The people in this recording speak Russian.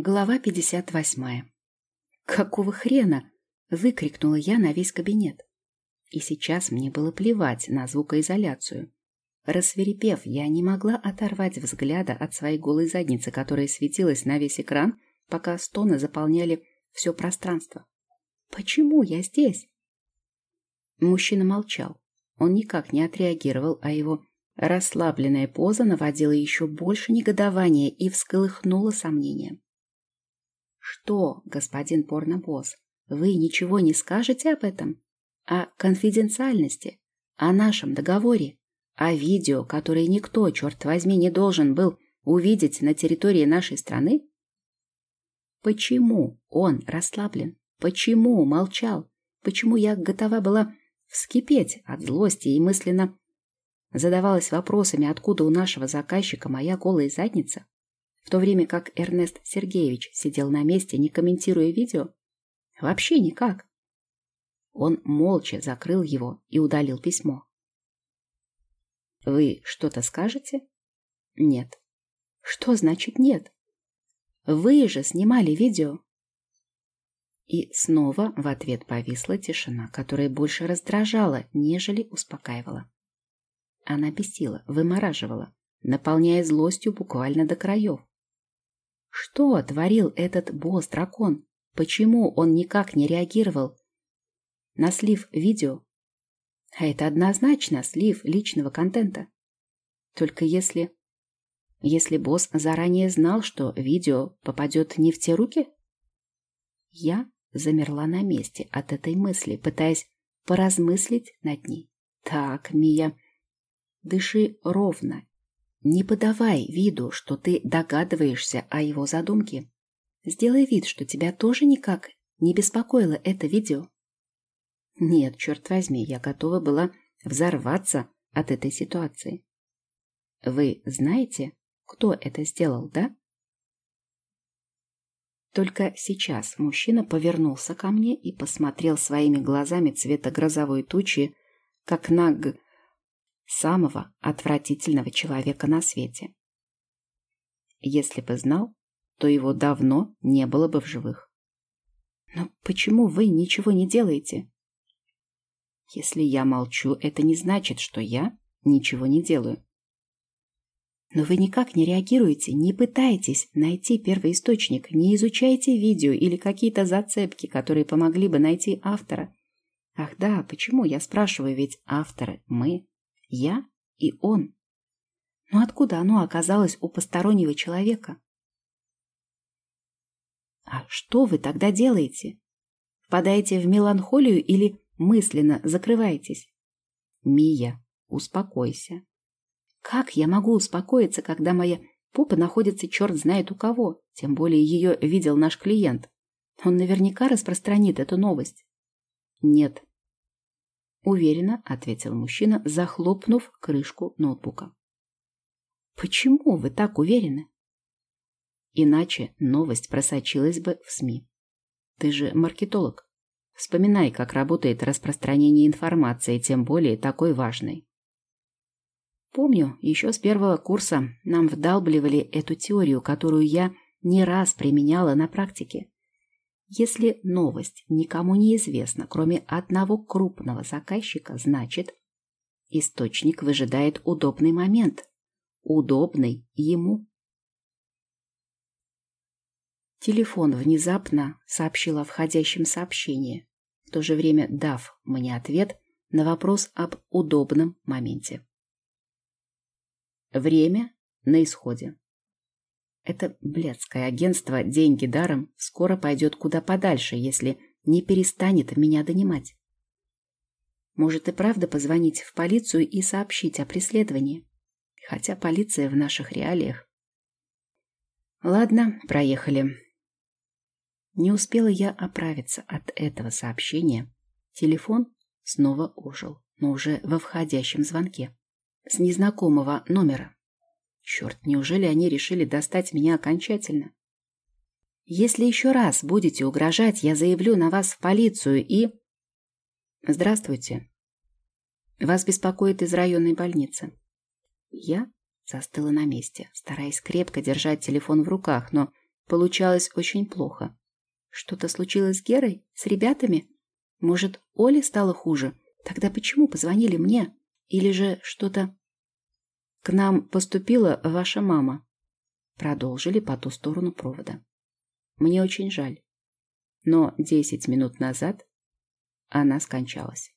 Глава 58. «Какого хрена?» — выкрикнула я на весь кабинет. И сейчас мне было плевать на звукоизоляцию. Рассверепев, я не могла оторвать взгляда от своей голой задницы, которая светилась на весь экран, пока стоны заполняли все пространство. «Почему я здесь?» Мужчина молчал. Он никак не отреагировал, а его расслабленная поза наводила еще больше негодования и всколыхнула сомнения. Что, господин порнобосс, вы ничего не скажете об этом? О конфиденциальности? О нашем договоре? О видео, которое никто, черт возьми, не должен был увидеть на территории нашей страны? Почему он расслаблен? Почему молчал? Почему я готова была вскипеть от злости и мысленно задавалась вопросами, откуда у нашего заказчика моя голая задница? В то время как Эрнест Сергеевич сидел на месте, не комментируя видео? Вообще никак. Он молча закрыл его и удалил письмо. «Вы что-то скажете?» «Нет». «Что значит нет?» «Вы же снимали видео». И снова в ответ повисла тишина, которая больше раздражала, нежели успокаивала. Она бесила, вымораживала, наполняя злостью буквально до краев. Что творил этот босс-дракон? Почему он никак не реагировал на слив видео? А это однозначно слив личного контента. Только если... Если босс заранее знал, что видео попадет не в те руки? Я замерла на месте от этой мысли, пытаясь поразмыслить над ней. Так, Мия, дыши ровно не подавай виду, что ты догадываешься о его задумке. Сделай вид, что тебя тоже никак не беспокоило это видео. Нет, черт возьми, я готова была взорваться от этой ситуации. Вы знаете, кто это сделал, да? Только сейчас мужчина повернулся ко мне и посмотрел своими глазами цвета грозовой тучи, как на самого отвратительного человека на свете. Если бы знал, то его давно не было бы в живых. Но почему вы ничего не делаете? Если я молчу, это не значит, что я ничего не делаю. Но вы никак не реагируете, не пытаетесь найти первоисточник, не изучаете видео или какие-то зацепки, которые помогли бы найти автора. Ах да, почему я спрашиваю, ведь авторы мы. Я и он. Но откуда оно оказалось у постороннего человека? А что вы тогда делаете? Впадаете в меланхолию или мысленно закрываетесь? Мия, успокойся. Как я могу успокоиться, когда моя попа находится черт знает у кого? Тем более ее видел наш клиент. Он наверняка распространит эту новость. Нет, Уверенно ответил мужчина, захлопнув крышку ноутбука. Почему вы так уверены? Иначе новость просочилась бы в СМИ. Ты же маркетолог. Вспоминай, как работает распространение информации, тем более такой важной. Помню, еще с первого курса нам вдалбливали эту теорию, которую я не раз применяла на практике. Если новость никому не известна, кроме одного крупного заказчика, значит, источник выжидает удобный момент, удобный ему. Телефон внезапно сообщил о входящем сообщении, в то же время дав мне ответ на вопрос об удобном моменте. Время на исходе. Это блядское агентство «Деньги даром» скоро пойдет куда подальше, если не перестанет меня донимать. Может и правда позвонить в полицию и сообщить о преследовании. Хотя полиция в наших реалиях. Ладно, проехали. Не успела я оправиться от этого сообщения. Телефон снова ожил, но уже во входящем звонке. С незнакомого номера. Черт, неужели они решили достать меня окончательно? Если еще раз будете угрожать, я заявлю на вас в полицию и... Здравствуйте. Вас беспокоит из районной больницы. Я застыла на месте, стараясь крепко держать телефон в руках, но Получалось очень плохо. Что-то случилось с Герой? С ребятами? Может, Оле стало хуже? Тогда почему позвонили мне? Или же что-то... К нам поступила ваша мама. Продолжили по ту сторону провода. Мне очень жаль. Но десять минут назад она скончалась.